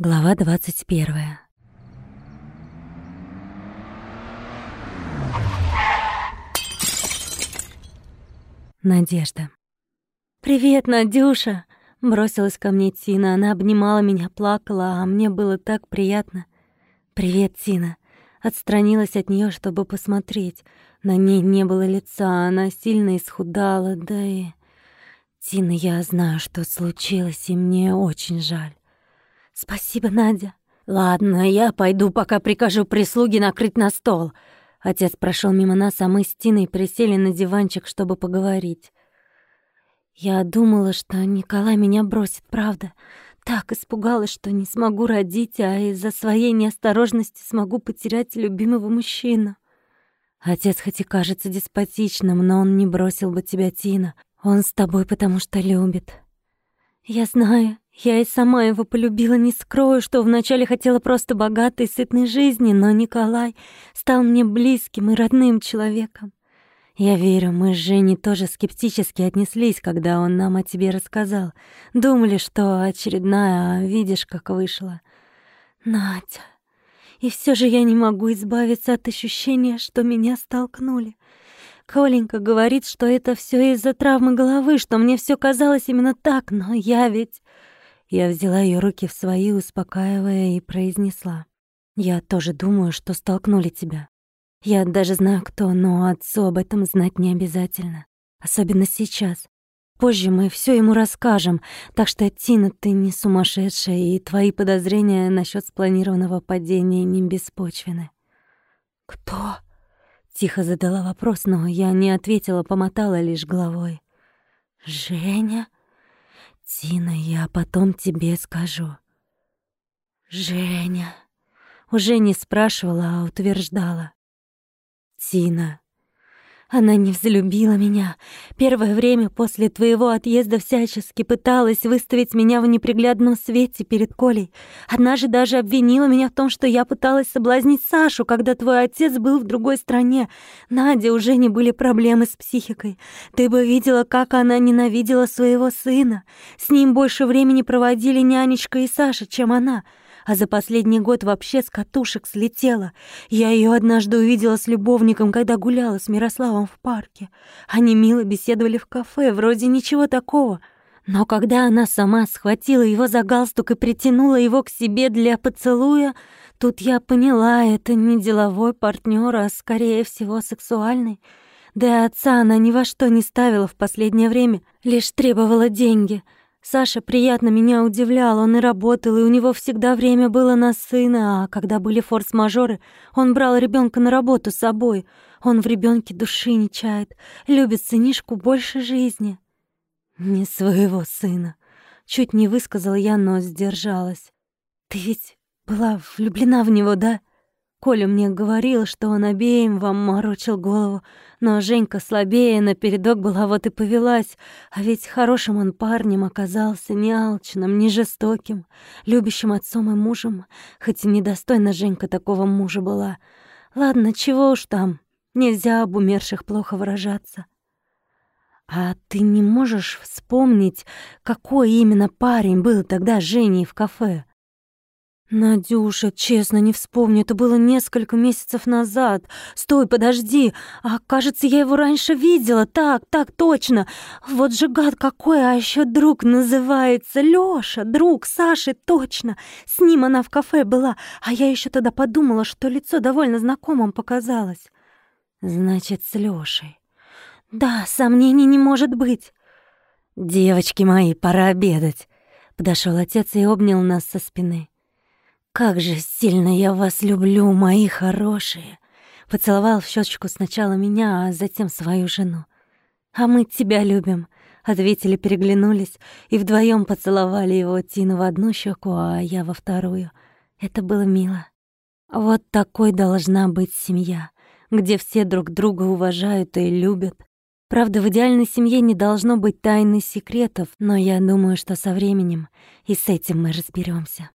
Глава двадцать первая. Надежда. «Привет, Надюша!» — бросилась ко мне Тина. Она обнимала меня, плакала, а мне было так приятно. «Привет, Тина!» Отстранилась от нее, чтобы посмотреть. На ней не было лица, она сильно исхудала, да и... «Тина, я знаю, что случилось, и мне очень жаль. «Спасибо, Надя». «Ладно, я пойду, пока прикажу прислуге накрыть на стол». Отец прошел мимо нас, а мы с Тиной присели на диванчик, чтобы поговорить. Я думала, что Николай меня бросит, правда. Так испугалась, что не смогу родить, а из-за своей неосторожности смогу потерять любимого мужчину. Отец хоть и кажется деспотичным, но он не бросил бы тебя, Тина. Он с тобой, потому что любит. Я знаю, я и сама его полюбила, не скрою, что вначале хотела просто богатой, сытной жизни, но Николай стал мне близким и родным человеком. Я верю, мы с Женей тоже скептически отнеслись, когда он нам о тебе рассказал. Думали, что очередная, а видишь, как вышло. Надя, и все же я не могу избавиться от ощущения, что меня столкнули. Коленька говорит, что это все из-за травмы головы, что мне все казалось именно так, но я ведь... Я взяла ее руки в свои, успокаивая, и произнесла. «Я тоже думаю, что столкнули тебя. Я даже знаю, кто, но отцу об этом знать не обязательно. Особенно сейчас. Позже мы все ему расскажем, так что, Тина, ты не сумасшедшая, и твои подозрения насчет спланированного падения не беспочвены». «Кто?» — тихо задала вопрос, но я не ответила, помотала лишь головой. «Женя?» «Тина, я потом тебе скажу». «Женя...» Уже не спрашивала, а утверждала. «Тина, она не взлюбила меня. Первое время после твоего отъезда всячески пыталась выставить меня в неприглядном свете перед Колей. Однажды даже обвинила меня в том, что я пыталась соблазнить Сашу, когда твой отец был в другой стране. Надя уже не были проблемы с психикой. Ты бы видела, как она ненавидела своего сына. С ним больше времени проводили нянечка и Саша, чем она а за последний год вообще с катушек слетела. Я ее однажды увидела с любовником, когда гуляла с Мирославом в парке. Они мило беседовали в кафе, вроде ничего такого. Но когда она сама схватила его за галстук и притянула его к себе для поцелуя, тут я поняла, это не деловой партнер, а скорее всего сексуальный. Да и отца она ни во что не ставила в последнее время, лишь требовала деньги — Саша приятно меня удивлял, он и работал, и у него всегда время было на сына, а когда были форс-мажоры, он брал ребенка на работу с собой. Он в ребенке души не чает, любит сынишку больше жизни. Не своего сына. Чуть не высказала я, но сдержалась. Ты ведь была влюблена в него, да? Коля мне говорил, что он обеим вам морочил голову, но Женька слабее напередок была, вот и повелась. А ведь хорошим он парнем оказался, не алчным, не жестоким, любящим отцом и мужем, хоть и недостойна Женька такого мужа была. Ладно, чего уж там, нельзя об умерших плохо выражаться. А ты не можешь вспомнить, какой именно парень был тогда Женей в кафе? «Надюша, честно, не вспомню, это было несколько месяцев назад. Стой, подожди, а кажется, я его раньше видела, так, так, точно. Вот же гад какой, а еще друг называется Лёша, друг Саши, точно. С ним она в кафе была, а я еще тогда подумала, что лицо довольно знакомым показалось». «Значит, с Лёшей». «Да, сомнений не может быть». «Девочки мои, пора обедать», — подошел отец и обнял нас со спины. «Как же сильно я вас люблю, мои хорошие!» Поцеловал в щечку сначала меня, а затем свою жену. «А мы тебя любим», — ответили, переглянулись и вдвоем поцеловали его Тину в одну щеку, а я во вторую. Это было мило. Вот такой должна быть семья, где все друг друга уважают и любят. Правда, в идеальной семье не должно быть тайны секретов, но я думаю, что со временем и с этим мы разберемся.